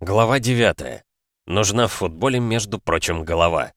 Глава 9. Нужна в футболе, между прочим, голова.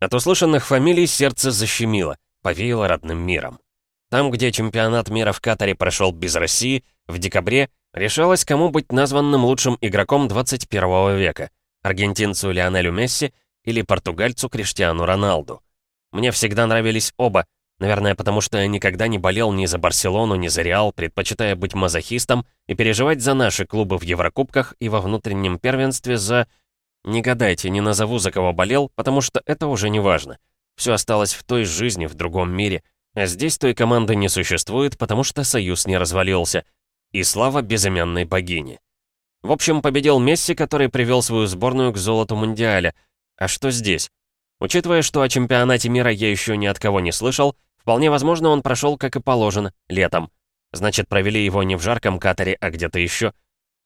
От услышанных фамилий сердце защемило, повеяло родным миром. Там, где чемпионат мира в Катаре прошел без России, в декабре решалось, кому быть названным лучшим игроком 21 века – аргентинцу Лионелю Месси или португальцу Криштиану Роналду. Мне всегда нравились оба, Наверное, потому что я никогда не болел ни за Барселону, ни за Реал, предпочитая быть мазохистом и переживать за наши клубы в Еврокубках и во внутреннем первенстве за... Не гадайте, не назову, за кого болел, потому что это уже не важно. Все осталось в той жизни, в другом мире. А здесь той команды не существует, потому что союз не развалился. И слава безымянной богине. В общем, победил Месси, который привел свою сборную к золоту Мундиаля. А что здесь? Учитывая, что о чемпионате мира я еще ни от кого не слышал, Вполне возможно, он прошел, как и положено, летом. Значит, провели его не в жарком катере, а где-то еще.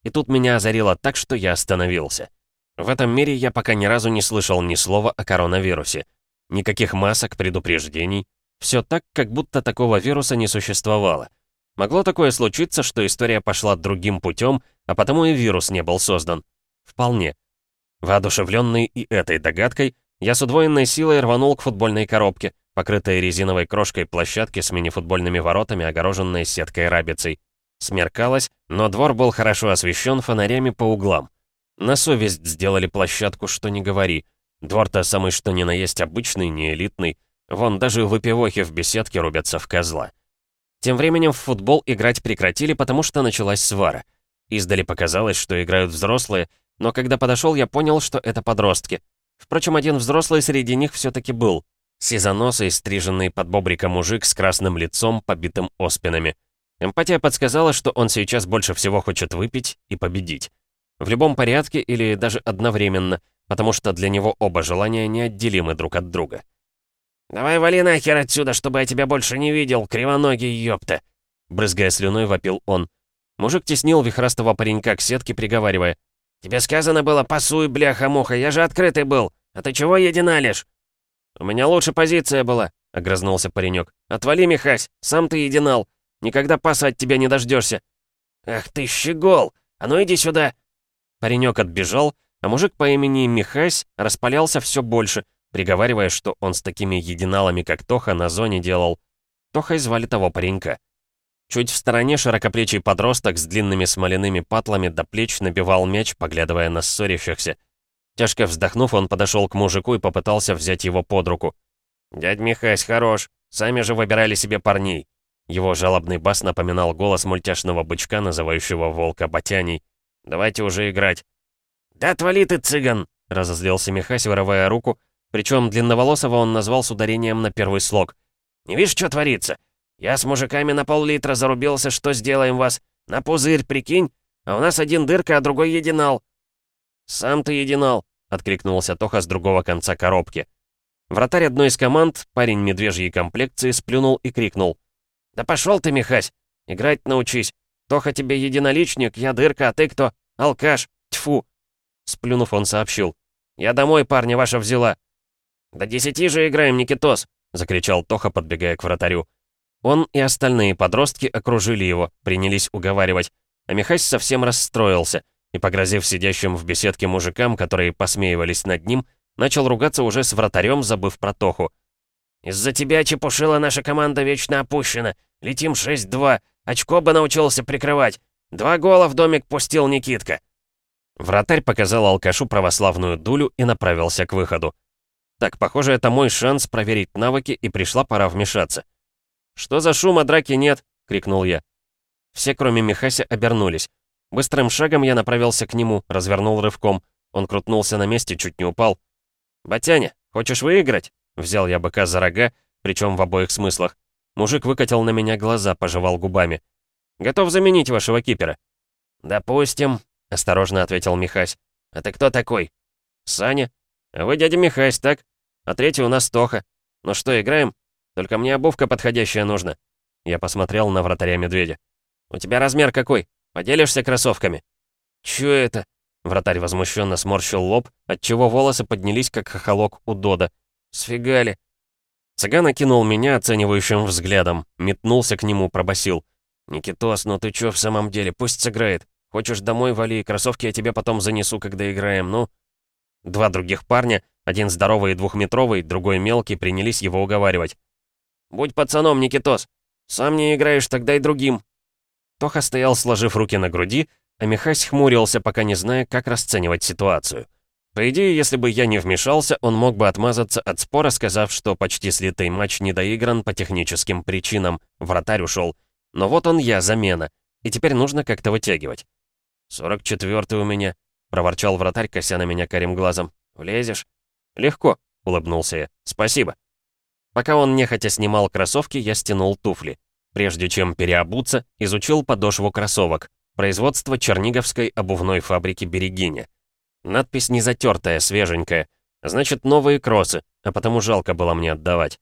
И тут меня озарило так, что я остановился. В этом мире я пока ни разу не слышал ни слова о коронавирусе. Никаких масок, предупреждений. Все так, как будто такого вируса не существовало. Могло такое случиться, что история пошла другим путем, а потому и вирус не был создан. Вполне. Воодушевленный и этой догадкой, я с удвоенной силой рванул к футбольной коробке — покрытой резиновой крошкой площадки с мини-футбольными воротами, огороженной сеткой рабицей. Смеркалось, но двор был хорошо освещен фонарями по углам. На совесть сделали площадку, что не говори. Двор-то самый что ни на есть обычный, не элитный. Вон, даже выпивохи в беседке рубятся в козла. Тем временем в футбол играть прекратили, потому что началась свара. Издали показалось, что играют взрослые, но когда подошел, я понял, что это подростки. Впрочем, один взрослый среди них все-таки был. Сизоносый, стриженный под бобрика мужик с красным лицом, побитым оспинами. Эмпатия подсказала, что он сейчас больше всего хочет выпить и победить. В любом порядке или даже одновременно, потому что для него оба желания неотделимы друг от друга. «Давай вали нахер отсюда, чтобы я тебя больше не видел, кривоногий ёпта!» Брызгая слюной, вопил он. Мужик теснил вихрастого паренька к сетке, приговаривая. «Тебе сказано было, пасуй, бляха-муха, я же открытый был! А ты чего единалишь?» «У меня лучше позиция была», — огрызнулся паренек. «Отвали, Михась, сам ты единал. Никогда паса от тебя не дождешься. «Ах ты, щегол! А ну иди сюда!» Паренек отбежал, а мужик по имени Михась распалялся все больше, приговаривая, что он с такими единалами, как Тоха, на зоне делал. Тохой звали того паренька. Чуть в стороне широкоплечий подросток с длинными смоляными патлами до плеч набивал мяч, поглядывая на ссорящихся. Тяжко вздохнув, он подошел к мужику и попытался взять его под руку. «Дядь Михась хорош, сами же выбирали себе парней». Его жалобный бас напоминал голос мультяшного бычка, называющего волка Батяней. «Давайте уже играть». «Да отвали ты, цыган!» — разозлился Михась, вырывая руку. Причем длинноволосого он назвал с ударением на первый слог. «Не видишь, что творится? Я с мужиками на пол-литра зарубился, что сделаем вас? На пузырь, прикинь? А у нас один дырка, а другой единал. «Сам ты единал», — откликнулся Тоха с другого конца коробки. Вратарь одной из команд, парень медвежьей комплекции, сплюнул и крикнул. «Да пошел ты, Михась! Играть научись! Тоха тебе единоличник, я дырка, а ты кто? Алкаш! Тьфу!» Сплюнув, он сообщил. «Я домой, парня ваша взяла!» «До десяти же играем, Никитос!» — закричал Тоха, подбегая к вратарю. Он и остальные подростки окружили его, принялись уговаривать. А Михась совсем расстроился — и, погрозив сидящим в беседке мужикам, которые посмеивались над ним, начал ругаться уже с вратарем, забыв про Тоху. «Из-за тебя, Чепушила, наша команда вечно опущена. Летим 6-2. Очко бы научился прикрывать. Два гола в домик пустил Никитка». Вратарь показал алкашу православную дулю и направился к выходу. Так, похоже, это мой шанс проверить навыки, и пришла пора вмешаться. «Что за шум, а драки нет?» — крикнул я. Все, кроме Михася, обернулись. Быстрым шагом я направился к нему, развернул рывком. Он крутнулся на месте, чуть не упал. «Батяня, хочешь выиграть?» Взял я быка за рога, причем в обоих смыслах. Мужик выкатил на меня глаза, пожевал губами. «Готов заменить вашего кипера». «Допустим», — осторожно ответил Михась. «А ты кто такой?» «Саня. А вы дядя Михась, так? А третий у нас Тоха. Ну что, играем? Только мне обувка подходящая нужна». Я посмотрел на вратаря медведя. «У тебя размер какой?» Поделишься кроссовками?» «Чё это?» Вратарь возмущенно сморщил лоб, отчего волосы поднялись, как хохолок у Дода. «Сфигали!» Цыган окинул меня оценивающим взглядом, метнулся к нему, пробасил. «Никитос, ну ты чё в самом деле? Пусть сыграет. Хочешь домой, вали, кроссовки я тебе потом занесу, когда играем, ну?» Два других парня, один здоровый и двухметровый, другой мелкий, принялись его уговаривать. «Будь пацаном, Никитос. Сам не играешь, тогда и другим». Тоха стоял, сложив руки на груди, а Михась хмурился, пока не зная, как расценивать ситуацию. По идее, если бы я не вмешался, он мог бы отмазаться от спора, сказав, что почти слитый матч не доигран по техническим причинам, вратарь ушел. Но вот он я, замена, и теперь нужно как-то вытягивать. «Сорок четвертый у меня», — проворчал вратарь, кося на меня карим глазом. «Влезешь?» «Легко», — улыбнулся я. «Спасибо». Пока он нехотя снимал кроссовки, я стянул туфли. Прежде чем переобуться, изучил подошву кроссовок. Производство Черниговской обувной фабрики «Берегиня». Надпись не затертая, свеженькая. Значит, новые кроссы, а потому жалко было мне отдавать.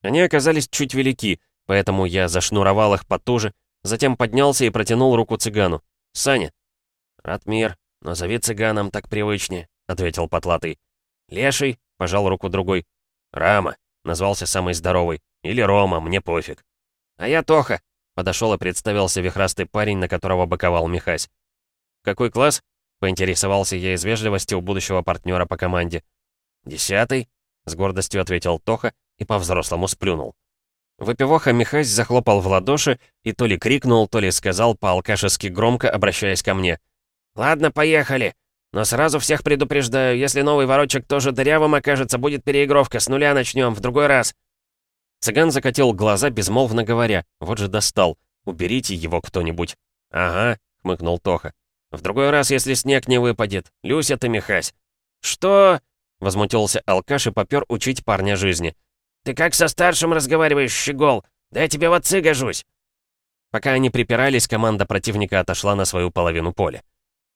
Они оказались чуть велики, поэтому я зашнуровал их потуже, затем поднялся и протянул руку цыгану. «Саня». «Ратмир, назови цыганом так привычнее», — ответил потлатый. «Леший», — пожал руку другой. «Рама», Назвался самый здоровый. Или Рома, мне пофиг. А я Тоха. Подошел и представился вихрастый парень, на которого боковал Михась. «Какой класс?» — поинтересовался я из вежливости у будущего партнера по команде. «Десятый?» — с гордостью ответил Тоха и по-взрослому сплюнул. Выпивоха Михась захлопал в ладоши и то ли крикнул, то ли сказал по-алкашески громко, обращаясь ко мне. «Ладно, поехали. Но сразу всех предупреждаю, если новый ворочек тоже дырявым окажется, будет переигровка, с нуля начнем, в другой раз». Цыган закатил глаза, безмолвно говоря. Вот же достал. Уберите его кто-нибудь. «Ага», — хмыкнул Тоха. «В другой раз, если снег не выпадет. Люся ты, Михась». «Что?» — возмутился алкаш и попёр учить парня жизни. «Ты как со старшим разговариваешь, щегол? Да я тебе в отцы гожусь!» Пока они припирались, команда противника отошла на свою половину поля.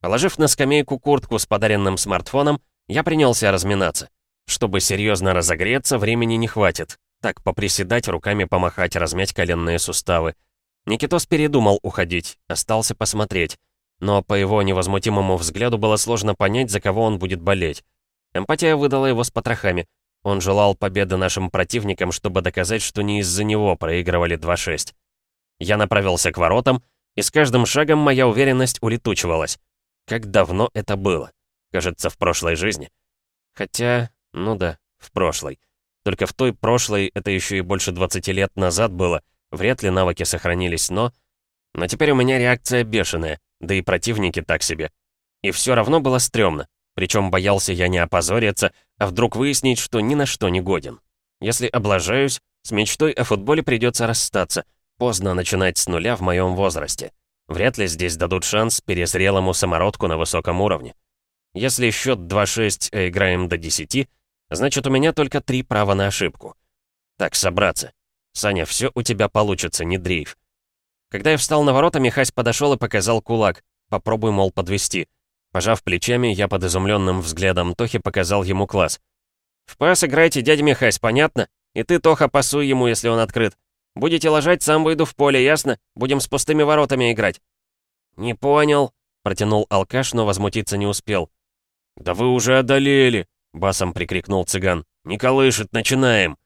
Положив на скамейку куртку с подаренным смартфоном, я принялся разминаться. Чтобы серьезно разогреться, времени не хватит. Так, поприседать, руками помахать, размять коленные суставы. Никитос передумал уходить, остался посмотреть. Но по его невозмутимому взгляду было сложно понять, за кого он будет болеть. Эмпатия выдала его с потрохами. Он желал победы нашим противникам, чтобы доказать, что не из-за него проигрывали 2-6. Я направился к воротам, и с каждым шагом моя уверенность улетучивалась. Как давно это было? Кажется, в прошлой жизни. Хотя, ну да, в прошлой. Только в той прошлой, это еще и больше 20 лет назад было, вряд ли навыки сохранились, но... Но теперь у меня реакция бешеная, да и противники так себе. И все равно было стрёмно. Причем боялся я не опозориться, а вдруг выяснить, что ни на что не годен. Если облажаюсь, с мечтой о футболе придется расстаться. Поздно начинать с нуля в моем возрасте. Вряд ли здесь дадут шанс перезрелому самородку на высоком уровне. Если счет 2-6, а играем до 10, значит у меня только три права на ошибку. Так, собраться. Саня, все у тебя получится, не дрейф. Когда я встал на ворота, Михась подошел и показал кулак. Попробуй, мол, подвести. Пожав плечами, я под изумленным взглядом Тохи показал ему класс. «В пас играйте, дядя Михась, понятно? И ты, Тоха, пасуй ему, если он открыт. Будете ложать, сам выйду в поле, ясно? Будем с пустыми воротами играть». «Не понял», — протянул алкаш, но возмутиться не успел. «Да вы уже одолели!» — басом прикрикнул цыган. «Не колышет, начинаем!»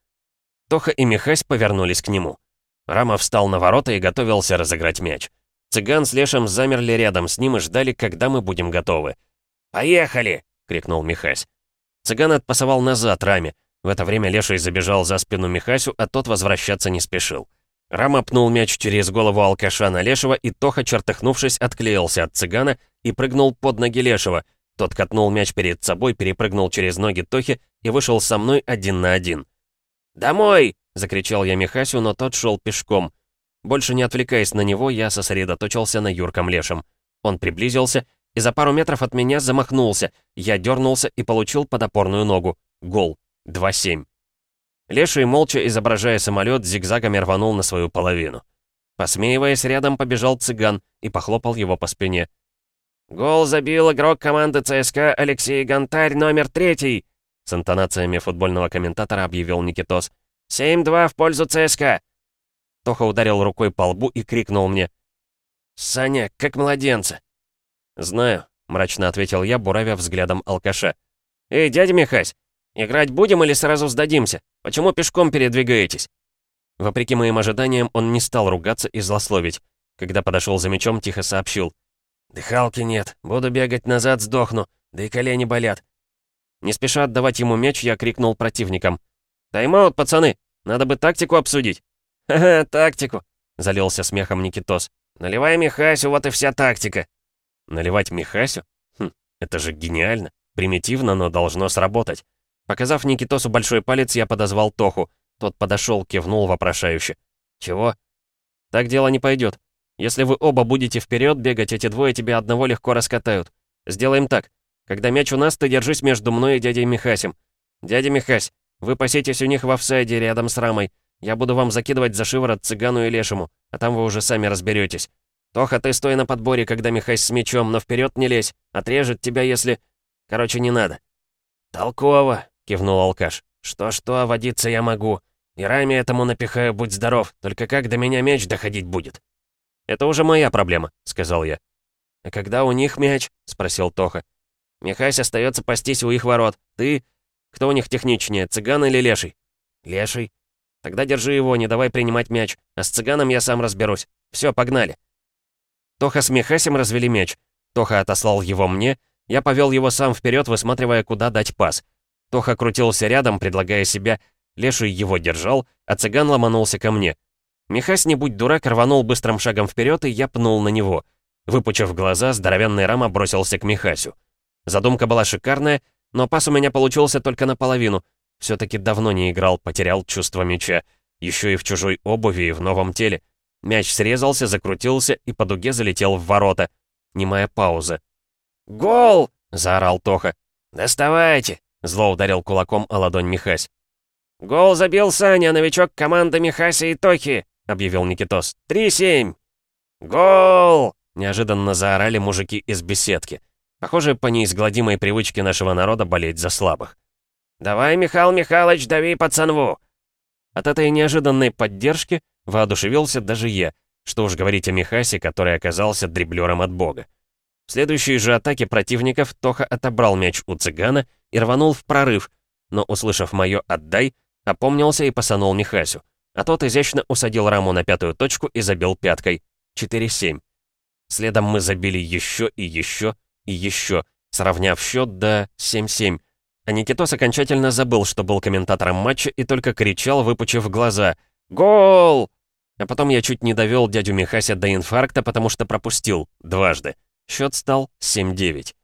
Тоха и Михась повернулись к нему. Рама встал на ворота и готовился разыграть мяч. Цыган с Лешем замерли рядом с ним и ждали, когда мы будем готовы. «Поехали!» — крикнул Михась. Цыган отпасовал назад Раме. В это время Леший забежал за спину Михасю, а тот возвращаться не спешил. Рама пнул мяч через голову алкаша на Лешего, и Тоха, чертыхнувшись, отклеился от цыгана и прыгнул под ноги Лешего. Тот катнул мяч перед собой, перепрыгнул через ноги Тохи и вышел со мной один на один. «Домой!» — закричал я Михасю, но тот шел пешком. Больше не отвлекаясь на него, я сосредоточился на Юрком Лешем. Он приблизился и за пару метров от меня замахнулся. Я дернулся и получил подопорную ногу. Гол. 2-7. Леший, молча изображая самолет, зигзагами рванул на свою половину. Посмеиваясь, рядом побежал цыган и похлопал его по спине. «Гол забил игрок команды ЦСКА Алексей Гонтарь, номер третий!» С интонациями футбольного комментатора объявил Никитос. «7-2 в пользу ЦСКА!» Тоха ударил рукой по лбу и крикнул мне. «Саня, как младенца!» «Знаю», — мрачно ответил я, буравя взглядом алкаша. «Эй, дядя Михась, «Играть будем или сразу сдадимся? Почему пешком передвигаетесь?» Вопреки моим ожиданиям, он не стал ругаться и злословить. Когда подошел за мячом, тихо сообщил. «Дыхалки нет. Буду бегать назад, сдохну. Да и колени болят». Не спеша отдавать ему мяч, я крикнул противникам. «Тайм-аут, пацаны! Надо бы тактику обсудить». «Ха-ха, тактику!» — залился смехом Никитос. «Наливай Михасю, вот и вся тактика». «Наливать Михасю? Хм, это же гениально. Примитивно, но должно сработать. Показав Никитосу большой палец, я подозвал Тоху. Тот подошел, кивнул вопрошающе. «Чего?» «Так дело не пойдет. Если вы оба будете вперед бегать, эти двое тебя одного легко раскатают. Сделаем так. Когда мяч у нас, ты держись между мной и дядей Михасем. Дядя Михась, вы паситесь у них в офсайде рядом с рамой. Я буду вам закидывать за шиворот цыгану и лешему, а там вы уже сами разберетесь. Тоха, ты стой на подборе, когда Михась с мячом, но вперед не лезь. Отрежет тебя, если... Короче, не надо». «Толково», — кивнул алкаш. «Что-что, водиться я могу. И раме этому напихаю, будь здоров. Только как до меня мяч доходить будет?» «Это уже моя проблема», — сказал я. «А когда у них мяч?» — спросил Тоха. «Михась остается пастись у их ворот. Ты... Кто у них техничнее, цыган или леший?» «Леший». «Тогда держи его, не давай принимать мяч. А с цыганом я сам разберусь. Все, погнали». Тоха с Михасем развели мяч. Тоха отослал его мне, я повел его сам вперед, высматривая, куда дать пас. Тоха крутился рядом, предлагая себя, Леший его держал, а цыган ломанулся ко мне. Михась, не будь дурак, рванул быстрым шагом вперед, и я пнул на него. Выпучив глаза, здоровенный рама бросился к Михасю. Задумка была шикарная, но пас у меня получился только наполовину. все таки давно не играл, потерял чувство мяча. Еще и в чужой обуви и в новом теле. Мяч срезался, закрутился и по дуге залетел в ворота. Немая пауза. «Гол!» — заорал Тоха. «Доставайте!» — зло ударил кулаком о ладонь Михась. «Гол забил Саня, новичок команды Михаси и Тохи!» — объявил Никитос. «Три семь!» «Гол!» — неожиданно заорали мужики из беседки. Похоже, по неизгладимой привычке нашего народа болеть за слабых. «Давай, Михаил Михайлович, дави пацанву!» От этой неожиданной поддержки воодушевился даже я, что уж говорить о Михасе, который оказался дриблером от бога. В следующей же атаке противников Тоха отобрал мяч у цыгана и рванул в прорыв, но, услышав мое «отдай», опомнился и посанул Михасю. А тот изящно усадил раму на пятую точку и забил пяткой. 4-7. Следом мы забили еще и еще и еще, сравняв счет до 7-7. А Никитос окончательно забыл, что был комментатором матча и только кричал, выпучив глаза «Гол!». А потом я чуть не довел дядю Михася до инфаркта, потому что пропустил дважды. Счет стал 7-9.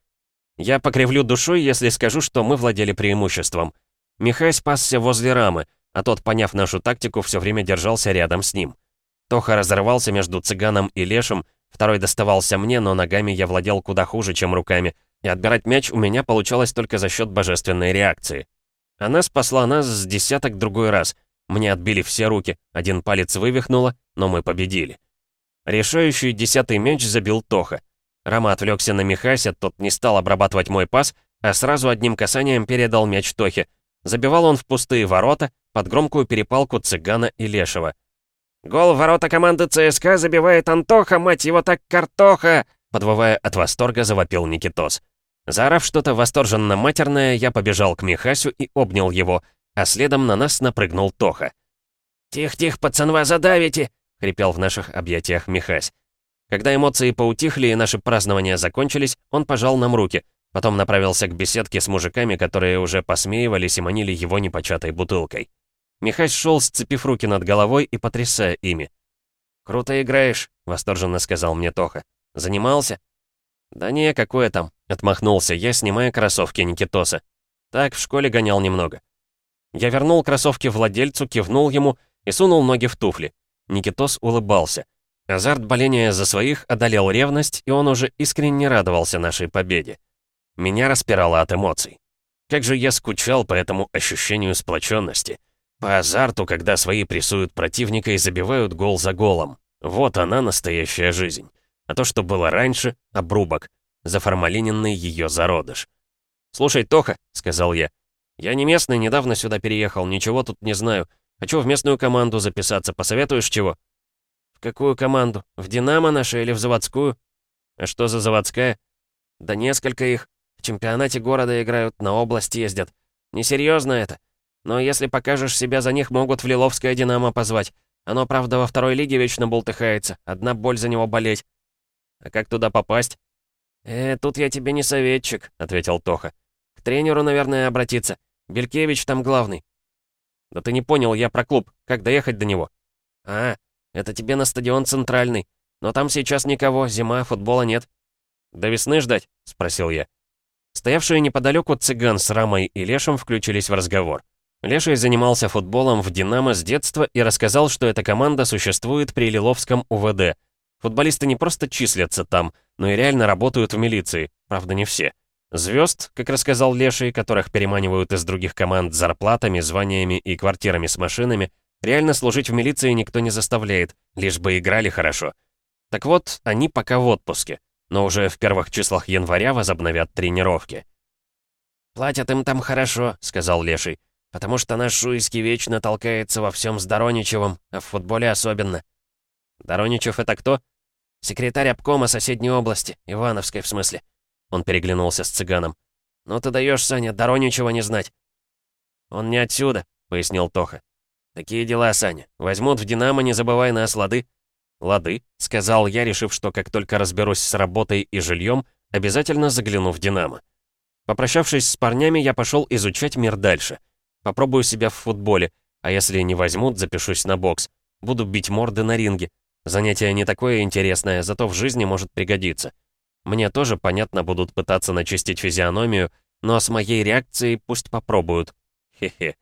Я покривлю душой, если скажу, что мы владели преимуществом. Михай спасся возле рамы, а тот, поняв нашу тактику, все время держался рядом с ним. Тоха разрывался между цыганом и лешим, второй доставался мне, но ногами я владел куда хуже, чем руками, и отбирать мяч у меня получалось только за счет божественной реакции. Она спасла нас с десяток другой раз. Мне отбили все руки, один палец вывихнуло, но мы победили. Решающий десятый мяч забил Тоха. Рама отвлекся на Михася, тот не стал обрабатывать мой пас, а сразу одним касанием передал мяч Тохе. Забивал он в пустые ворота, под громкую перепалку цыгана и лешего. «Гол ворота команды ЦСКА забивает Антоха, мать его так картоха!» Подвывая от восторга, завопил Никитос. Заорав что-то восторженно матерное, я побежал к Михасю и обнял его, а следом на нас напрыгнул Тоха. «Тихо-тихо, пацанва, задавите!» — хрипел в наших объятиях Михась. Когда эмоции поутихли и наши празднования закончились, он пожал нам руки, потом направился к беседке с мужиками, которые уже посмеивались и манили его непочатой бутылкой. Михась шел, сцепив руки над головой и потрясая ими. «Круто играешь», — восторженно сказал мне Тоха. «Занимался?» «Да не, какое там», — отмахнулся я, снимая кроссовки Никитоса. «Так, в школе гонял немного». Я вернул кроссовки владельцу, кивнул ему и сунул ноги в туфли. Никитос улыбался. Азарт боления за своих одолел ревность, и он уже искренне радовался нашей победе. Меня распирало от эмоций. Как же я скучал по этому ощущению сплоченности. По азарту, когда свои прессуют противника и забивают гол за голом. Вот она, настоящая жизнь. А то, что было раньше — обрубок. Заформалиненный ее зародыш. «Слушай, Тоха», — сказал я, — «я не местный, недавно сюда переехал, ничего тут не знаю. Хочу в местную команду записаться, посоветуешь чего?» какую команду? В «Динамо» наше или в заводскую?» «А что за заводская?» «Да несколько их. В чемпионате города играют, на область ездят. Несерьезно это. Но если покажешь себя за них, могут в Лиловское «Динамо» позвать. Оно, правда, во второй лиге вечно бултыхается. Одна боль за него болеть. А как туда попасть? «Э, тут я тебе не советчик», — ответил Тоха. «К тренеру, наверное, обратиться. Белькевич там главный». «Да ты не понял, я про клуб. Как доехать до него?» «А, это тебе на стадион центральный. Но там сейчас никого, зима, футбола нет». «До весны ждать?» — спросил я. Стоявшие неподалеку цыган с Рамой и Лешем включились в разговор. Леший занимался футболом в «Динамо» с детства и рассказал, что эта команда существует при Лиловском УВД. Футболисты не просто числятся там, но и реально работают в милиции, правда не все. Звезд, как рассказал Леший, которых переманивают из других команд зарплатами, званиями и квартирами с машинами, реально служить в милиции никто не заставляет, лишь бы играли хорошо. Так вот, они пока в отпуске, но уже в первых числах января возобновят тренировки. «Платят им там хорошо», — сказал Леший. Потому что наш Шуйский вечно толкается во всем с Дороничевым, а в футболе особенно. Дороничев это кто? Секретарь обкома соседней области, Ивановской в смысле. Он переглянулся с цыганом. «Ну ты даешь, Саня, Дороничева не знать». «Он не отсюда», — пояснил Тоха. «Такие дела, Саня. Возьмут в «Динамо», не забывай нас, лады». «Лады», — сказал я, решив, что как только разберусь с работой и жильем, обязательно загляну в «Динамо». Попрощавшись с парнями, я пошел изучать мир дальше — Попробую себя в футболе, а если не возьмут, запишусь на бокс. Буду бить морды на ринге. Занятие не такое интересное, зато в жизни может пригодиться. Мне тоже, понятно, будут пытаться начистить физиономию, но с моей реакцией пусть попробуют. Хе-хе.